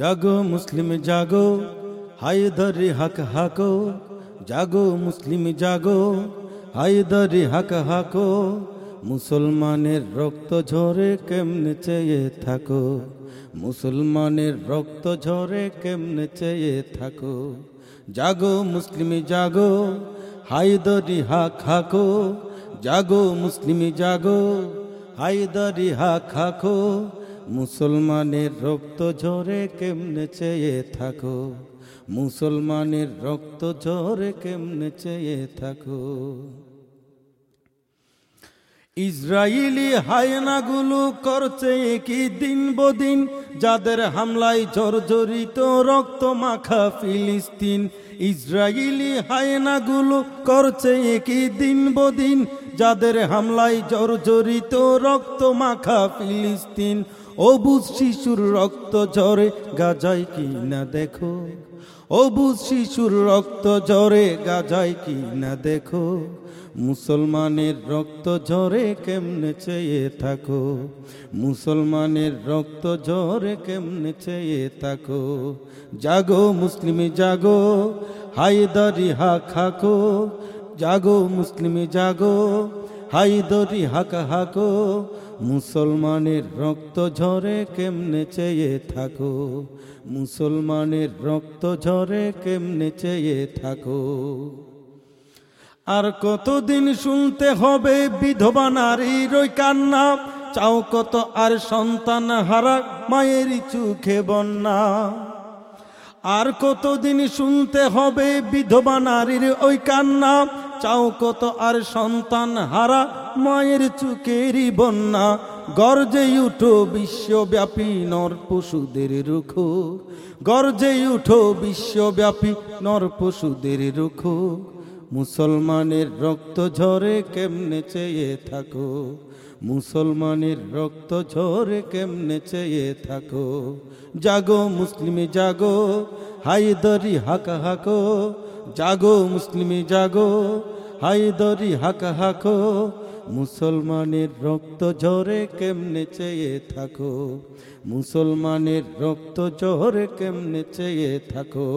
জাগো মুসলিম জাগো হায়দারি হাক হাকো জাগো মুসলিম জাগো হায়দারি হাক হাকো মুসলমানের রক্ত ঝরে কেমনে চেয়ে থাকো মুসলমানের রক্ত ঝরে কেমনে চেয়ে থাকো জাগো মুসলিম জাগো হায়দারি হাক হাকো জাগো মুসলিম জাগো হায়দারি হাক হাকো মুসলমানের রক্ত ঝরে কেমনে চেয়ে থাকো? মুসলমানের রক্ত ঝরে কেমনে চেয়ে থাকো? ইসরায়েলি হায়নাগুলো করছে কি দিন বদিন যাদের হামলায় জর্জরিত রক্ত মাখা ফিলিস্তিন ইসরায়েলি হায়নাগুলো করছে কি দিন বদিন যাদের হামলায় জর্জরিত রক্ত মাখা ফিলিস্তিন অবুজ শিশুর রক্ত ঝরে, গাজায় কি না দেখো। অবুজ শিশুর রক্ত ঝরে, গাজায় কি না দেখো। মুসলমানের রক্ত ঝরে, কেমনে চেয়ে থাকো? মুসলমানের রক্ত ঝরে, কেমনে চেয়ে থাকো? জাগো মুসলিমে, জাগো, হায়দারি হা খাকো জাগো মুসলিমে, জাগো হায়দরি হাকা হাকো, মুসলমানের রক্ত ঝরে কেমনে চেয়ে থাকো? মুসলমানের রক্ত ঝরে কেমনে চেয়ে থাকো? আর কতদিন শুনতে হবে বিধবা নারীর ওই কান্না? চাও কত আর সন্তান হারা মায়ের চোখে বন্যা? আর কতদিন শুনতে হবে বিধবা নারীর ওই কান্না? চাও কত আর সন্তান হারা, মায়ের চুকেরই বন্যা। গর্জে উঠো বিশ্বব্যাপী নর পশুদের রুখো গর্জে উঠো বিশ্বব্যাপী নর পশুদের রুখো মুসলমানের রক্ত ঝরে কেমনে চেয়ে থাকো মুসলমানের রক্ত ঝরে কেমনে চেয়ে থাকো? জাগো মুসলিমে জাগো, হায়দরি হাকা হাকো। জাগো মুসলিমে জাগো, হায়দরি হাকা হাকো। মুসলমানের রক্ত ঝরে কেমনে চেয়ে থাকো? মুসলমানের রক্ত ঝরে কেমনে চেয়ে থাকো?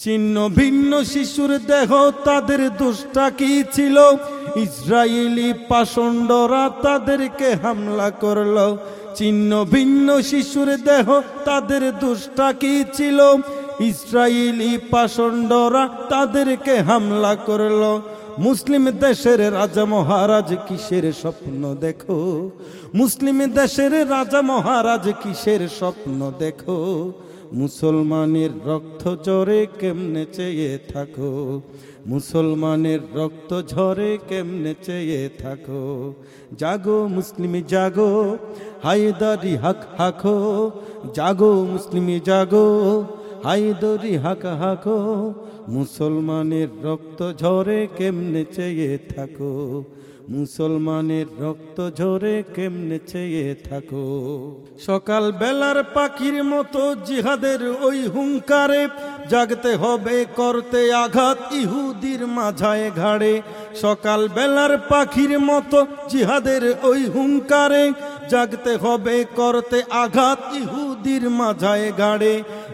চিহ্ন ভিন্ন শিশুর দেহ, তাদের দুষ্টা কি ছিল? ইসরায়েলি পাষণ্ডরা তাদেরকে হামলা করল। চিহ্ন ভিন্ন শিশুর দেহ, তাদের দুষ্টা কি ছিল? ইসরায়েলি পাষণ্ডরা তাদেরকে হামলা করল। মুসলিম দেশের রাজা মহারাজ কিসের স্বপ্ন দেখো? মুসলিম দেশের রাজা মহারাজ কিসের স্বপ্ন দেখো? মুসলমানের রক্ত ঝরে কেমনে চেয়ে থাকো? মুসলমানের রক্ত ঝরে কেমনে চেয়ে থাকো? জাগো মুসলিম জাগো, হায়দারি হাক হাকো। জাগো মুসলিম জাগো হায়দরি হাক হাকো, মুসলমানের রক্ত ঝরে কেমনে চেয়ে থাকো? মুসলমানের রক্ত ঝরে কেমনে চেয়ে থাকো? সকাল বেলার পাখির মতো জিহাদের ওই হুঙ্কারে জাগতে হবে, করতে আঘাত ইহুদির মাঝায় ঘাড়ে। সকাল বেলার পাখির মতো জিহাদের ওই হুঙ্কারে জাগতে হবে, করতে আঘাত ইহুদির মাঝায়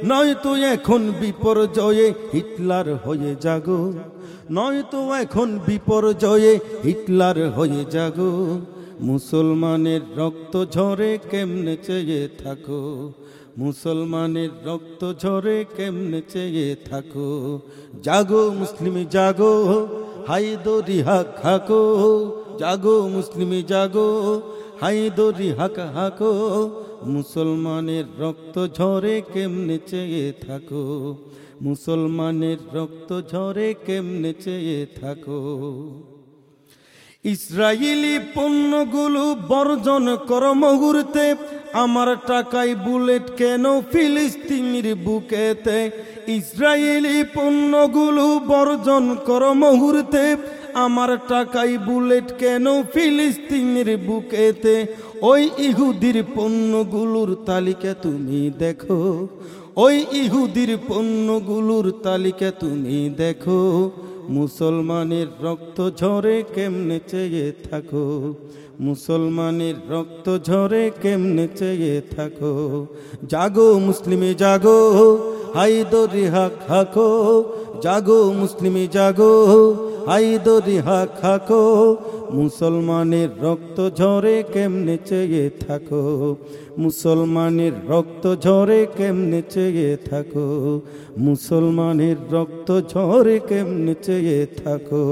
গাড়ে নয়তো এখন বিপর্যয়ে হিটলার হয়ে জাগো নয়তো এখন বিপর্যয়ে হিটলার হয়ে জাগো মুসলমানের রক্ত ঝরে কেমনে চেয়ে থাকো? মুসলমানের রক্ত ঝরে কেমনে চেয়ে থাকো? জাগো মুসলিম, জাগো হাইদরি হাক হাকো জাগো মুসলিম, জাগো হাইদরি হাকা হাকো, মুসলমানের রক্ত ঝরে কেমনে চেয়ে থাকো? মুসলমানের রক্ত ঝরে কেমনে চেয়ে থাকো? ইসরায়েলি পণ্যগুলো বর্জন কর মুহূর্তে আমার টাকায় বুলেট কেন ফিলিস্তিনির বুকেতে? ইসরায়েলি পণ্যগুলো বর্জন কর মুহূর্তে। আমার টাকায় বুলেট কেন ফিলিস্তিনের বুকেতে? ওই ইহুদির পণ্যগুলোর তালিকা তুমি দেখো। ওই ইহুদির পণ্যগুলোর তালিকা তুমি দেখো। মুসলমানের রক্ত ঝরে কেমনে চেয়ে থাকো? মুসলমানের রক্ত ঝরে কেমনে চেয়ে থাকো? জাগো মুসলিমে জাগো হাইদরি হাক হাকো। জাগো মুসলিমে জাগো হাইদরি হা খাকো মুসলমানের রক্ত ঝরে কেমনে চেয়ে থাকো? মুসলমানের রক্ত ঝরে কেমনে চেয়ে থাকো? মুসলমানের রক্ত ঝরে কেমনে চেয়ে থাকো?